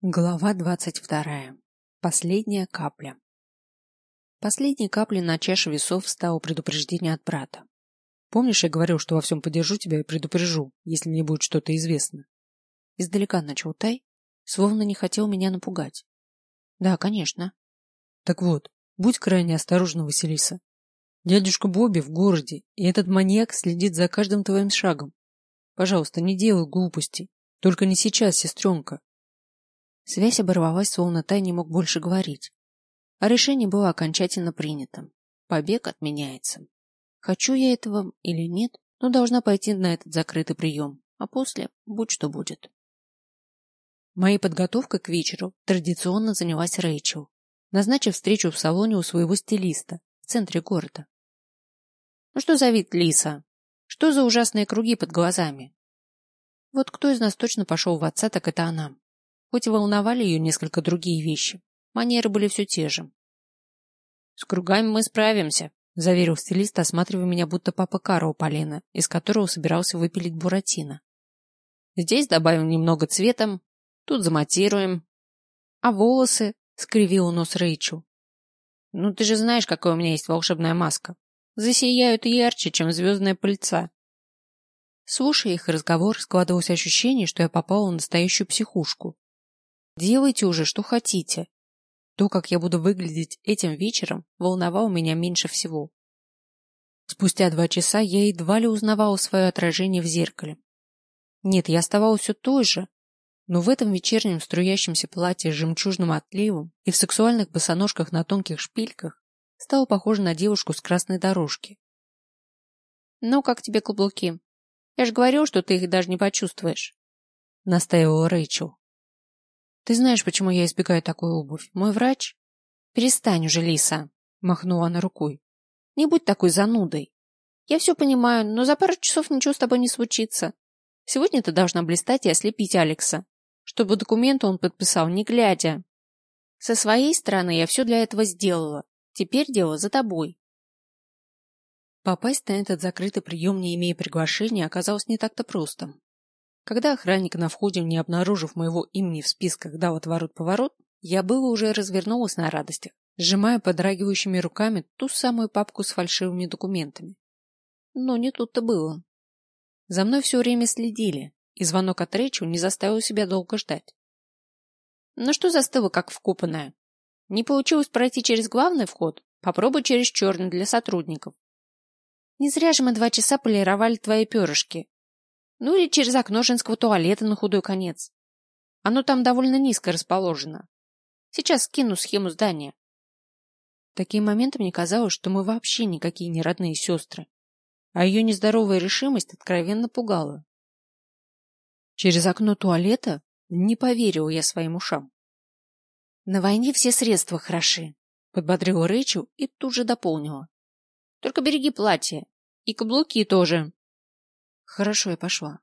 Глава двадцать вторая. Последняя капля. Последней каплей на чаше весов стало предупреждение от брата. Помнишь, я говорил, что во всем поддержу тебя и предупрежу, если мне будет что-то известно? Издалека начал Тай, словно не хотел меня напугать. Да, конечно. Так вот, будь крайне осторожна, Василиса. Дядюшка Бобби в городе, и этот маньяк следит за каждым твоим шагом. Пожалуйста, не делай глупостей. Только не сейчас, сестренка. Связь оборвалась, словно Тай не мог больше говорить. А решение было окончательно принято. Побег отменяется. Хочу я этого или нет, но должна пойти на этот закрытый прием, а после будь что будет. Моей подготовкой к вечеру традиционно занялась Рэйчел, назначив встречу в салоне у своего стилиста в центре города. Ну что за вид Лиса? Что за ужасные круги под глазами? Вот кто из нас точно пошел в отца, так это она. Хоть и волновали ее несколько другие вещи, манеры были все те же. — С кругами мы справимся, — заверил стилист, осматривая меня, будто папа Каро полена, из которого собирался выпилить Буратино. — Здесь добавим немного цвета, тут заматируем. — А волосы? — скривил нос Рэйчел. — Ну, ты же знаешь, какая у меня есть волшебная маска. Засияют ярче, чем звездная пыльца. Слушая их разговор, складывалось ощущение, что я попала в настоящую психушку. Делайте уже, что хотите. То, как я буду выглядеть этим вечером, волновало меня меньше всего. Спустя два часа я едва ли узнавала свое отражение в зеркале. Нет, я оставалась все той же, но в этом вечернем струящемся платье с жемчужным отливом и в сексуальных босоножках на тонких шпильках стала похожа на девушку с красной дорожки. — Ну, как тебе каблуки? Я же говорил, что ты их даже не почувствуешь, — настаивала Рэйчел. Ты знаешь, почему я избегаю такую обувь? Мой врач? Перестань уже, Лиса, махнула она рукой. Не будь такой занудой. Я все понимаю, но за пару часов ничего с тобой не случится. Сегодня ты должна блистать и ослепить Алекса, чтобы документы он подписал, не глядя. Со своей стороны я все для этого сделала. Теперь дело за тобой. Попасть на этот закрытый прием, не имея приглашения, оказалось не так-то просто. Когда охранник на входе, не обнаружив моего имени в списках, дал отворот-поворот, я было уже развернулась на радостях, сжимая подрагивающими руками ту самую папку с фальшивыми документами. Но не тут-то было. За мной все время следили, и звонок от Рэйчел не заставил себя долго ждать. Ну что застыло, как вкопанная? Не получилось пройти через главный вход? Попробуй через черный для сотрудников. Не зря же мы два часа полировали твои перышки, ну или через окно женского туалета на худой конец. Оно там довольно низко расположено. Сейчас скину схему здания. В такие моменты мне казалось, что мы вообще никакие не родные сестры, а ее нездоровая решимость откровенно пугала. Через окно туалета не поверила я своим ушам. На войне все средства хороши, подбодрила Рэйчел и тут же дополнила. Только береги платье. И каблуки тоже. Хорошо, я пошла.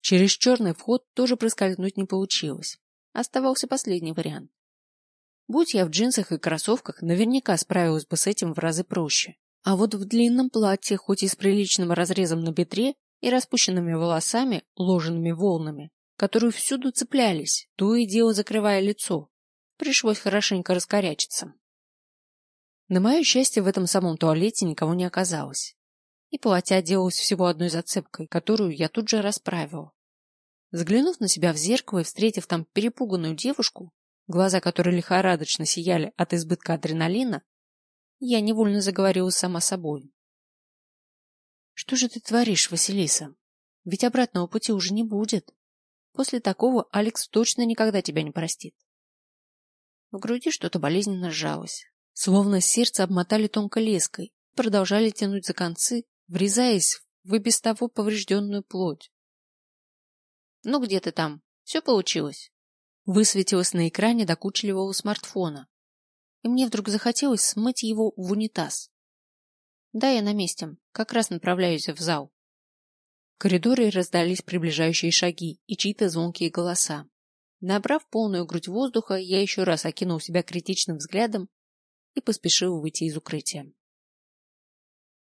Через черный вход тоже проскользнуть не получилось. Оставался последний вариант. Будь я в джинсах и кроссовках, наверняка справилась бы с этим в разы проще. А вот в длинном платье, хоть и с приличным разрезом на бедре и распущенными волосами, уложенными волнами, которые всюду цеплялись, то и дело закрывая лицо, пришлось хорошенько раскорячиться. На мое счастье, в этом самом туалете никого не оказалось и платье оделось всего одной зацепкой, которую я тут же расправила. Взглянув на себя в зеркало и встретив там перепуганную девушку, глаза которой лихорадочно сияли от избытка адреналина, я невольно заговорила сама собой. Что же ты творишь, Василиса? Ведь обратного пути уже не будет. После такого Алекс точно никогда тебя не простит. В груди что-то болезненно сжалось, словно сердце обмотали тонкой леской, продолжали тянуть за концы, врезаясь в и без того поврежденную плоть. «Ну где ты там? Все получилось?» Высветилось на экране докучливого смартфона, и мне вдруг захотелось смыть его в унитаз. «Да, я на месте. Как раз направляюсь в зал». В коридоре раздались приближающие шаги и чьи-то звонкие голоса. Набрав полную грудь воздуха, я еще раз окинул себя критичным взглядом и поспешил выйти из укрытия.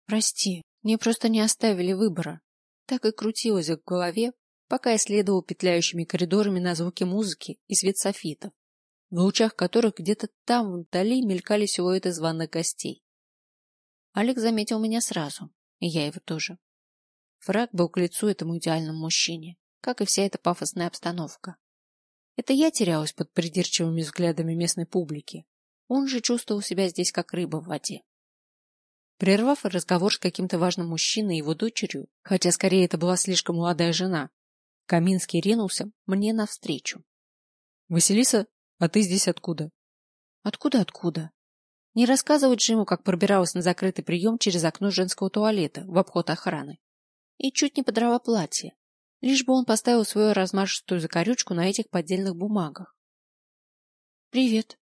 «Прости», мне просто не оставили выбора. Так и крутилось в голове, пока я следовал петляющими коридорами на звуки музыки и свет софитов, в лучах которых где-то там вдали мелькали силуэты званых гостей. Алекс заметил меня сразу, и я его тоже. Фраг был к лицу этому идеальному мужчине, как и вся эта пафосная обстановка. Это я терялась под придирчивыми взглядами местной публики. Он же чувствовал себя здесь как рыба в воде. Прервав разговор с каким-то важным мужчиной и его дочерью, хотя скорее это была слишком молодая жена, Каминский ринулся мне навстречу. — Василиса, а ты здесь откуда? — Откуда-откуда? Не рассказывать Джиму, как пробиралась на закрытый прием через окно женского туалета в обход охраны. И чуть не подрала платье, лишь бы он поставил свою размашистую закорючку на этих поддельных бумагах. — Привет.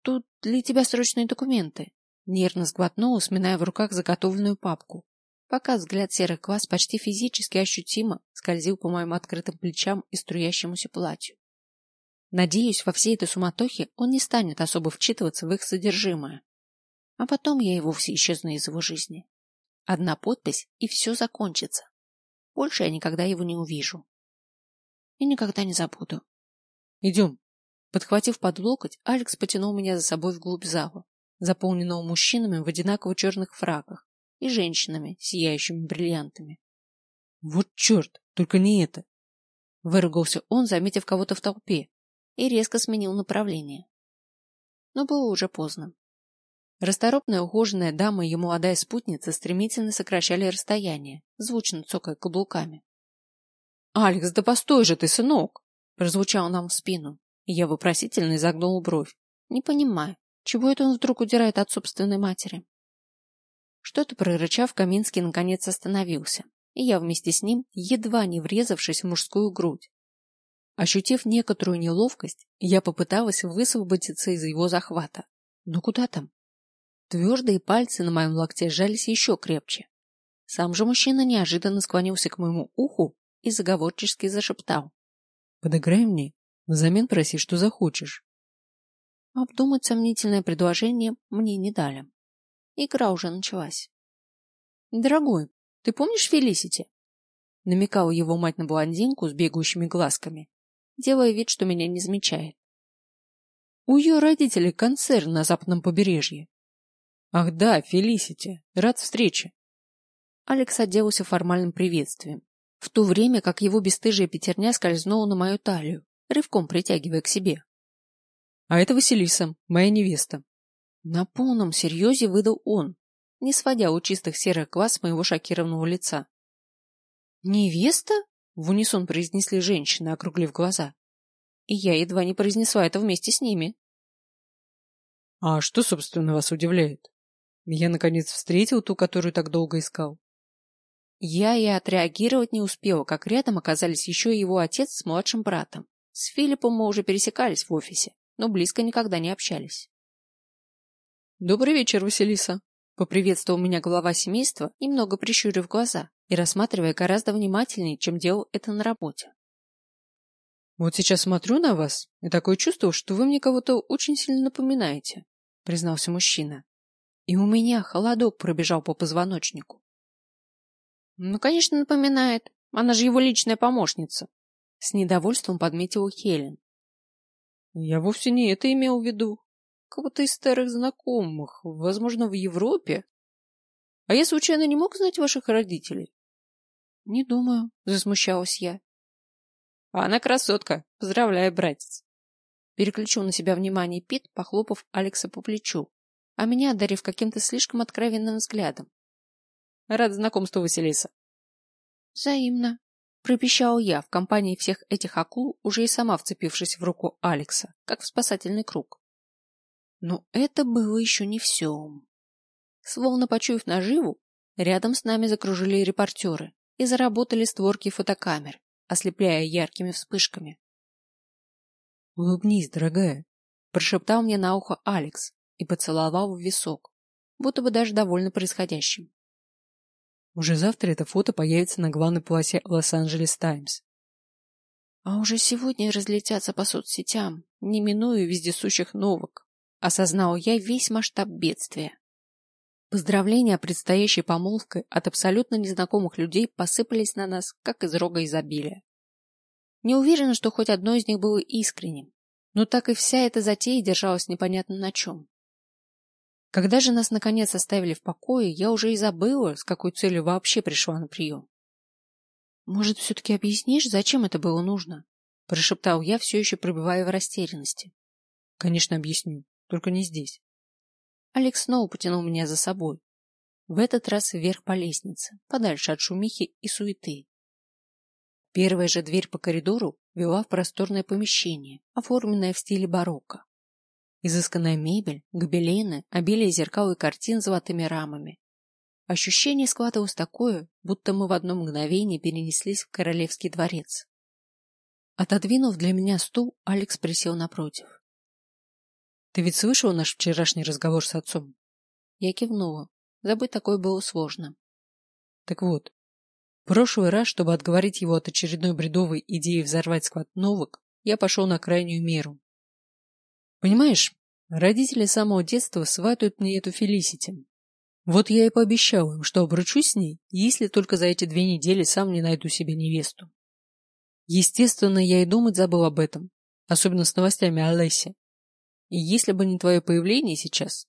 Тут для тебя срочные документы. Нервно сглотнула, сминая в руках заготовленную папку, пока взгляд серых глаз почти физически ощутимо скользил по моим открытым плечам и струящемуся платью. Надеюсь, во всей этой суматохе он не станет особо вчитываться в их содержимое. А потом я и вовсе исчезну из его жизни. Одна подпись, и все закончится. Больше я никогда его не увижу. И никогда не забуду. Идем. Подхватив под локоть, Алекс потянул меня за собой вглубь зала, заполненного мужчинами в одинаково черных фраках и женщинами, сияющими бриллиантами. Вот черт, только не это! Выругался он, заметив кого-то в толпе, и резко сменил направление. Но было уже поздно. Расторопная ухоженная дама и ее молодая спутница стремительно сокращали расстояние, звучно цокая каблуками. — Алекс, да постой же ты, сынок! — прозвучал нам в спину, и я вопросительно изогнул бровь, не понимая, чего это он вдруг удирает от собственной матери. Что-то прорычав, Каминский наконец остановился, и я вместе с ним, едва не врезавшись в мужскую грудь. Ощутив некоторую неловкость, я попыталась высвободиться из его захвата. Но куда там? Твердые пальцы на моем локте сжались еще крепче. Сам же мужчина неожиданно склонился к моему уху и заговорчески зашептал. — Подыграй мне, взамен проси, что захочешь. Обдумать сомнительное предложение мне не дали. Игра уже началась. — Дорогой, ты помнишь Фелисити? Намекала его мать на блондинку с бегающими глазками, делая вид, что меня не замечает. У ее родителей концерн на западном побережье. Ах да, Фелисити, рад встрече. Алекс отделался формальным приветствием, в то время как его бесстыжая пятерня скользнула на мою талию, рывком притягивая к себе. А это Василиса, моя невеста. На полном серьезе выдал он, не сводя у чистых серых глаз моего шокированного лица. «Невеста?» — в унисон произнесли женщины, округлив глаза. И я едва не произнесла это вместе с ними. «А что, собственно, вас удивляет? Я, наконец, встретил ту, которую так долго искал». Я и отреагировать не успела, как рядом оказались еще и его отец с младшим братом. С Филиппом мы уже пересекались в офисе, но близко никогда не общались. «Добрый вечер, Василиса», — поприветствовал меня глава семейства, немного прищурив глаза и рассматривая гораздо внимательнее, чем делал это на работе. «Вот сейчас смотрю на вас, и такое чувство, что вы мне кого-то очень сильно напоминаете», — признался мужчина. И у меня холодок пробежал по позвоночнику. «Ну, конечно, напоминает. Она же его личная помощница», — с недовольством подметила Хелен. «Я вовсе не это имел в виду», Кого-то из старых знакомых, возможно, в Европе. А я случайно не мог знать ваших родителей? Не думаю, засмущалась я. А она красотка. Поздравляю, братец. Переключил на себя внимание Пит, похлопав Алекса по плечу, а меня одарив каким-то слишком откровенным взглядом. Рад знакомству, Василиса. Взаимно. Пропищал я в компании всех этих акул, уже и сама вцепившись в руку Алекса, как в спасательный круг. Но это было еще не все. Словно почуяв наживу, рядом с нами закружили репортеры и заработали створки фотокамер, ослепляя яркими вспышками. «Улыбнись, дорогая», — прошептал мне на ухо Алекс и поцеловал в висок, будто бы даже довольно происходящим. Уже завтра это фото появится на главной полосе Лос-Анджелес Таймс. А уже сегодня разлетятся по соцсетям, не минуя вездесущих новок, осознал я весь масштаб бедствия. Поздравления о предстоящей помолвке от абсолютно незнакомых людей посыпались на нас, как из рога изобилия. Не уверена, что хоть одно из них было искренним, но так и вся эта затея держалась непонятно на чем. Когда же нас наконец оставили в покое, я уже и забыла, с какой целью вообще пришла на прием. «Может, все-таки объяснишь, зачем это было нужно?» – прошептал я, все еще пребывая в растерянности. «Конечно, объясню, только не здесь». Алекс снова потянул меня за собой. В этот раз вверх по лестнице, подальше от шумихи и суеты. Первая же дверь по коридору вела в просторное помещение, оформленное в стиле барокко. Изысканная мебель, гобелены, обилие зеркал и картин с золотыми рамами. Ощущение складывалось такое, будто мы в одно мгновение перенеслись в королевский дворец. Отодвинув для меня стул, Алекс присел напротив. — Ты ведь слышал наш вчерашний разговор с отцом? Я кивнула. Забыть такое было сложно. Так вот, в прошлый раз, чтобы отговорить его от очередной бредовой идеи взорвать склад новок, я пошел на крайнюю меру. Понимаешь, родители с самого детства сватают мне эту Фелисити. Вот я и пообещал им, что обручусь с ней, если только за эти две недели сам не найду себе невесту. Естественно, я и думать забыл об этом, особенно с новостями о Лесе. И если бы не твое появление сейчас...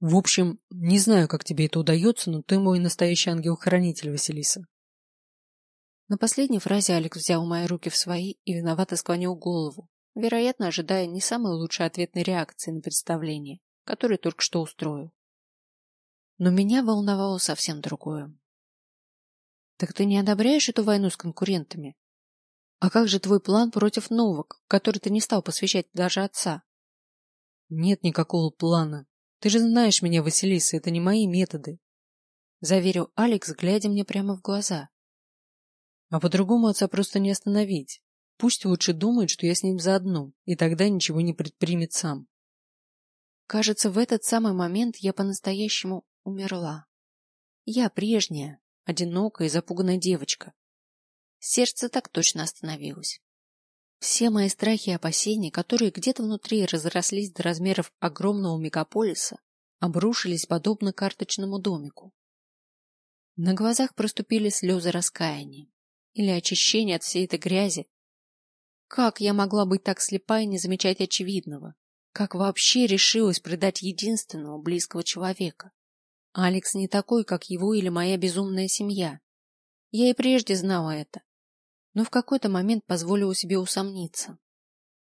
В общем, не знаю, как тебе это удается, но ты мой настоящий ангел-хранитель, Василиса. На последней фразе Алекс взял мои руки в свои и виновато склонил голову, вероятно, ожидая не самой лучшей ответной реакции на представление, которое только что устроил. Но меня волновало совсем другое. Так ты не одобряешь эту войну с конкурентами? А как же твой план против новок, который ты не стал посвящать даже отца? Нет никакого плана. Ты же знаешь меня, Василиса, это не мои методы. Заверил Алекс, глядя мне прямо в глаза. А по-другому отца просто не остановить. Пусть лучше думает, что я с ним заодно, и тогда ничего не предпримет сам. Кажется, в этот самый момент я по-настоящему умерла. Я прежняя, одинокая и запуганная девочка. Сердце так точно остановилось. Все мои страхи и опасения, которые где-то внутри разрослись до размеров огромного мегаполиса, обрушились подобно карточному домику. На глазах проступили слезы раскаяния или очищения от всей этой грязи, как я могла быть так слепа и не замечать очевидного? Как вообще решилась предать единственного близкого человека? Алекс не такой, как его или моя безумная семья. Я и прежде знала это. Но в какой-то момент позволила себе усомниться.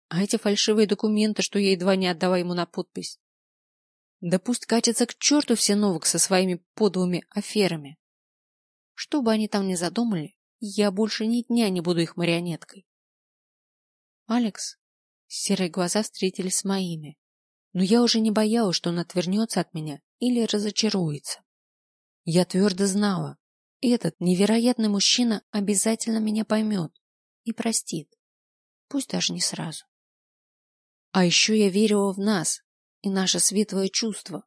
А эти фальшивые документы, что я едва не отдала ему на подпись. Да пусть катятся к черту все новых со своими подлыми аферами. Что бы они там ни задумали, я больше ни дня не буду их марионеткой. Алекс? Серые глаза встретились с моими. Но я уже не боялась, что он отвернется от меня или разочаруется. Я твердо знала, этот невероятный мужчина обязательно меня поймет и простит. Пусть даже не сразу. А еще я верила в нас и наше светлое чувство.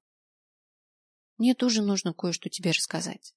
Мне тоже нужно кое-что тебе рассказать.